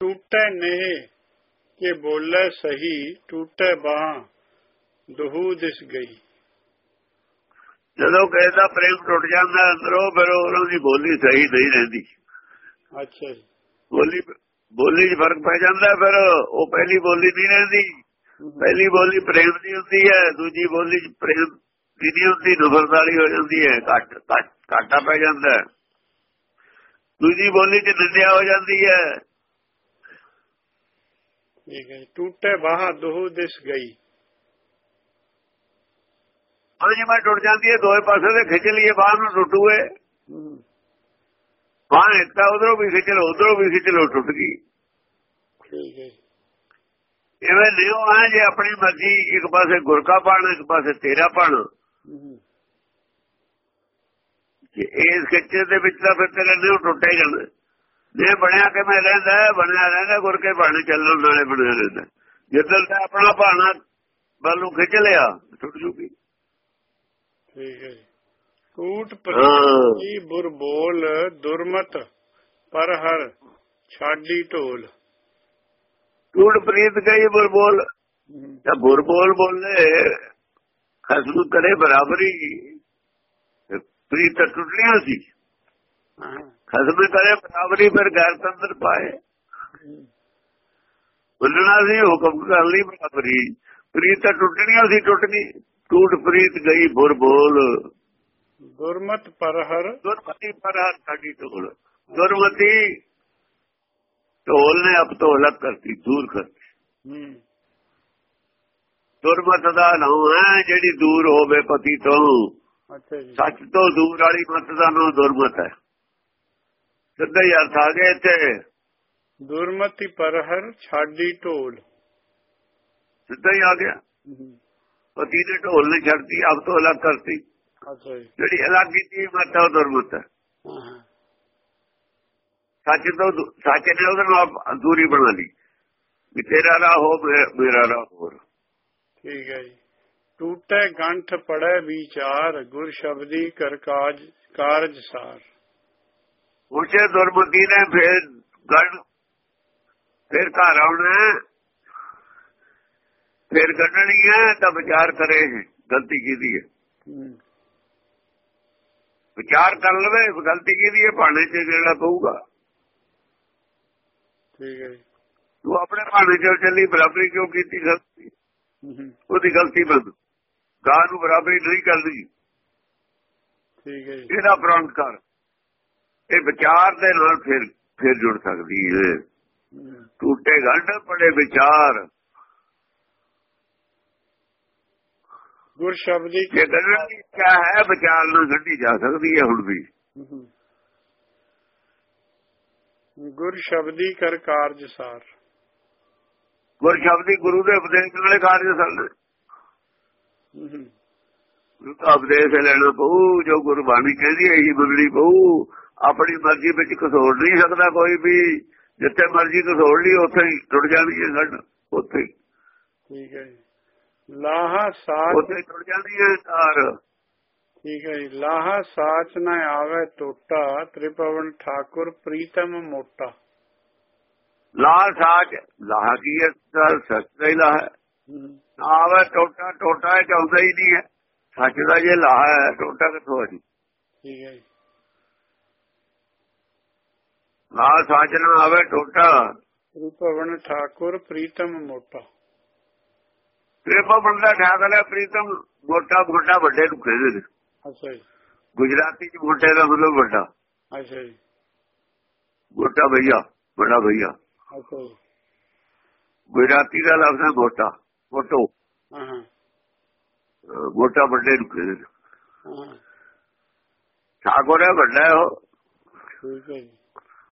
ਟੂਟੇ ਨੇ ਕਿ ਬੋਲੇ ਸਹੀ ਟੂਟੇ ਬਾਹ ਦਹੂ ਦਿਸ ਗਈ ਜਦੋਂ ਕਿਸੇ ਦਾ ਪ੍ਰੇਮ ਟੁੱਟ ਜਾਂਦਾ ਅੰਦਰੋਂ ਫਿਰ ਉਹਨਾਂ ਦੀ ਬੋਲੀ ਸਹੀ ਨਹੀਂ ਰਹਿੰਦੀ। ਅੱਛਾ ਜੀ। ਬੋਲੀ ਬੋਲੀ 'ਚ ਫ਼ਰਕ ਪੈ ਜਾਂਦਾ ਫਿਰ ਉਹ ਪਹਿਲੀ ਬੋਲੀ ਨਹੀਂ ਰਹਿੰਦੀ। ਪਹਿਲੀ ਬੋਲੀ ਪ੍ਰੇਮ ਦੀ ਹੁੰਦੀ ਹੈ ਦੂਜੀ ਬੋਲੀ 'ਚ ਪ੍ਰੇਮ ਦੀ ਨਹੀਂ ਹੁੰਦੀ ਨਫ਼ਰਤਾਲੀ ਹੋ ਜਾਂਦੀ ਹੈ ਘੱਟ ਘੱਟ ਪੈ ਜਾਂਦਾ। ਦੂਜੀ ਬੋਲੀ 'ਚ ਨਿੰਦਿਆ ਹੋ ਜਾਂਦੀ ਹੈ। ਠੀਕ ਹੈ ਜੀ। ਟੂਟੇ ਬਾਹ ਦਹੂ ਦਿਸ ਗਈ। ਉਹ ਜਿਵੇਂ ਟੁੱਟ ਜਾਂਦੀ ਹੈ ਦੋਵੇਂ ਪਾਸੇ ਤੇ ਖਿੱਚ ਲਈਏ ਬਾਹਰ ਨੂੰ ਟੁੱਟੂਏ ਬਾਹ ਇੱਕ ਤਾਂ ਉਧਰੋਂ ਵੀ ਖਿੱਚ ਲਓ ਉਧਰੋਂ ਵੀ ਖਿੱਚ ਲਓ ਟੁੱਟ ਗਈ। ਠੀਕ ਹੈ ਲਿਓ ਆ ਜੇ ਆਪਣੀ ਮਰਜ਼ੀ ਇੱਕ ਪਾਸੇ ਗੁਰਕਾ ਪਾਣ ਇੱਕ ਪਾਸੇ ਤੇਰਾ ਪਾਣ ਕਿ ਇਸ ਖਿੱਚੇ ਦੇ ਵਿੱਚ ਤਾਂ ਫਿਰ ਤੇਰਾ ਨਿਉ ਟੁੱਟੇ ਜਾਂਦਾ ਜੇ ਬਣਿਆ ਕਿਵੇਂ ਰਹਿੰਦਾ ਬਣਿਆ ਰਹਿੰਦਾ ਗੁਰ ਕੇ ਬਾਣੇ ਚੱਲਣ ਨਾਲੇ ਬਣਿਆ ਰਹਿੰਦਾ ਜਿੱਦਲ ਤੇ ਆਪਣਾ ਬਾਣਾ ਵੱਲ ਨੂੰ ਖਿੱਚ ਲਿਆ ਟੁੱਟ ਜੂਗੀ। ਠੀਕ ਹੈ। ਕੂਟ। ਪ੍ਰੀਤੀ ਬੁਰ ਬੋਲ ਦੁਰਮਤ ਪਰ ਹਰ ਛਾਡੀ ਢੋਲ। ਟੂਟ ਪ੍ਰੀਤ ਗਈ ਬੁਰ ਬੋਲ। ਤਾਂ ਬੁਰ ਬੋਲ ਬੋਲੇ ਖਸਮ ਕਰੇ ਬਰਾਬਰੀ। ਪ੍ਰੀਤ ਟੁੱਟਣੀਆਂ ਸੀ। ਖਸਮ ਕਰੇ ਬਰਾਬਰੀ ਫਿਰ ਗੈਰ ਤੰਦਰ ਪਾਏ। ਬੋਲਣਾ ਸੀ ਹੁਕਮ ਕਰ ਲਈ ਬਰਾਬਰੀ। ਪ੍ਰੀਤ ਤਾਂ ਟੁੱਟਣੀਆਂ ਸੀ ਟੁੱਟ ਗਈ ਟੂਟ ਪ੍ਰੀਤ ਗਈ ਬੁਰ ਬੋਲ ਦੁਰਮਤ ਪਰ ਹਰ ਦੁਰਮਤੀ ਪਰ ਹਰ ਸਾਡੀ ਢੋਲ। ਦੁਰਮਤੀ ਢੋਲ ਨੇ ਅਬ ਤੋਂ ਅਲੱਗ ਕਰਤੀ ਦੂਰ ਕਰਤੀ। ਹਮ, ਦੁਰਮਤ ਦਾ ਨਾਮ ਹੈ ਜਿਹੜੀ ਦੂਰ ਹੋਵੇ ਪਤੀ ਤੋਂ। ਅੱਛਾ ਜੀ। ਸੱਚ ਤੋਂ ਦੂਰ ਵਾਲੀ ਮਤ ਦਾ ਨਾਮ ਦੁਰਮਤ ਹੈ। ਸਿੱਧਾ ਹੀ ਅਰਥ ਆ ਗਿਆ ਇੱਥੇ। ਦੁਰਮਤੀ ਪਰ ਹਰ ਛਾਡੀ ਢੋਲ। ਸਿੱਧਾ ਹੀ ਆ ਗਿਆ। ਪਤੀ ਨੇ ਢੋਲ ਨੇ ਛੱਡਤੀ ਅਬ ਤੋਂ ਅਲੱਗ ਕਰਤੀ। ਜਿਹੜੀ ਅਲੱਗ ਕੀਤੀ ਮਤ ਉਹ ਦੁਰਮਤ ਹੈ। ਸੱਚ ਤੋਂ ਦੂ- ਸੱਚ ਨੇ ਉਹਦੇ ਨਾਲ ਦੂਰੀ ਬਣਾ ਲਈ। ਵੀ ਤੇਰਾ ਰਾਹ ਹੋ ਮੇਰਾ ਰਾਹ ਹੋਰ। ਠੀਕ ਹੈ ਜੀ। ਟੂਟੇ ਗੰਠ ਪੜੈ ਵਿਚਾਰ ਗੁਰ ਸ਼ਬਦੀ ਕਰ ਕਾਜ ਕਾਰਜ ਸਾਰ। ਉਸੇ ਦੁਰਮਤੀ ਨੇ ਫੇਰ ਗੜ ਫੇਰ ਘਰ ਆਉਣਾ ਫੇਰ ਕੱਢਣੀ ਹੈ ਤਾਂ ਵਿਚਾਰ ਕਰੇ ਗਲਤੀ ਕੀਤੀ ਹੈ? ਵਿਚਾਰ ਕਰ ਲਵੇ ਗਲਤੀ ਕੀਤੀ ਹੈ? ਭਾਣੇ 'ਚ ਜਿਹੜਾ ਪਊਗਾ ਠੀਕ ਹੈ ਤੂੰ ਆਪਣੇ ਭਾਣੇ 'ਚ ਚੱਲੀ ਬਰਾਬਰੀ ਕਿਉਂ ਕੀਤੀ ਗਲਤੀ? ਉਹਦੀ ਗਲਤੀ ਬੰਦ। ਗਾਂ ਨੂੰ ਬਰਾਬਰੀ ਨਹੀਂ ਕਰਦੀ। ਠੀਕ ਹੈ ਜੀ। ਇਹਦਾ ਪ੍ਰੰਤ ਕਰ। ਇਹ ਵਿਚਾਰ ਦੇ ਨਾਲ ਫਿਰ ਫਿਰ ਜੁੜ ਸਕਦੀ ਹੈ ਟੂਟੇ ਗੰਢ ਪੜੇ ਵਿਚਾਰ। ਗੁਰ ਸ਼ਬਦੀ ਜੇ ਕੱਢਣ ਦੀ ਇੱਛਾ ਹੈ ਵਿਚਾਰ ਨਾਲ ਕੱਢੀ ਜਾ ਸਕਦੀ ਹੈ ਹੁਣ ਵੀ। ਗੁਰ ਸ਼ਬਦੀ ਕਰ ਕਾਰਜ ਸਾਰ। ਗੁਰ ਸ਼ਬਦੀ ਗੁਰੂ ਦੇ ਉਪਦੇਸ਼ ਨਾਲੇ ਕਾਰਜ ਹਮ, ਗੁਰੂ ਦਾ ਉਪਦੇਸ਼ ਲੈਣਾ ਪਊ ਜੋ ਗੁਰਬਾਣੀ ਕਹਿੰਦੀ ਹੈ ਇਹੀ ਮੰਨਣੀ ਪਊ। ਆਪਣੀ ਮਰਜ਼ੀ ਵਿੱਚ ਕਸੋੜ ਨਹੀਂ ਸਕਦਾ ਕੋਈ ਵੀ ਜਿੱਥੇ ਮਰਜ਼ੀ ਕਸੋੜ ਲਈ ਉੱਥੇ ਹੀ ਟੁੱਟ ਜਾਂਦੀ ਹੈ ਛੱਡ ਉੱਥੇ ਹੀ। ਠੀਕ ਹੈ ਜੀ। ਲਾਹਾ ਸਾਚ ਉੱਥੇ ਟੁੱਟ ਜਾਂਦੀ ਹੈ ਤਾਰ। ਠੀਕ ਹੈ ਜੀ। ਲਾਹਾ ਸਾਚ ਨਾ ਆਵੇ ਟੋਟਾ ਤ੍ਰਿਪਵਨ ਠਾਕੁਰ ਪ੍ਰੀਤਮ ਮੋਟਾ। ਲਾਹ ਸਾਚ ਲਾਹ ਕੀ ਹੈ? ਸੱਚ ਦਾ ਹੀ ਲਾਹ ਆਵੇ ਟੋਟਾ ਟੋਟਾ ਚਾਹੁੰਦਾ ਹੀ ਨਹੀਂ ਹੈ। ਸੱਚ ਦਾ ਜੇ ਲਾਹ ਹੈ ਟੋਟਾ ਕਿੱਥੋਂ ਆ ਜੀ? ਠੀਕ ਹੈ ਜੀ। ਸਾਚ ਨਾ ਆਵੇ ਟੋਟਾ। ਤ੍ਰਿਪਵਨ ਠਾਕੁਰ ਪ੍ਰੀਤਮ ਮੋਟਾ। ਕਿਰਪਾ ਬੰਦਾ ਠਾਕ ਲਿਆ ਪ੍ਰੀਤਮ ਮੋਟਾ ਮੋਟਾ ਵੱਡੇ ਨੂੰ ਕਹਿੰਦੇ ਨੇ ਅੱਛਾ ਜੀ। ਗੁਜਰਾਤੀ ਚ ਮੋਟੇ ਦਾ ਮਤਲਬ ਵੱਡਾ। ਅੱਛਾ ਜੀ। ਮੋਟਾ ਭਈਆ ਬੜਾ ਭਈਆ। ਅੱਛਾ ਜੀ। ਗੁਜਰਾਤੀ ਦਾ ਲਫ਼ਜ਼ ਹੈ ਮੋਟਾ ਮੋਟੋ। ਹਾਂ ਮੋਟਾ ਵੱਡੇ ਨੂੰ ਕਹਿੰਦੇ ਨੇ ਹਾਂ। ਠਾਕੁਰ ਹੈ ਵੱਡਾ ਹੈ ਉਹ। ਠੀਕ ਹੈ ਜੀ।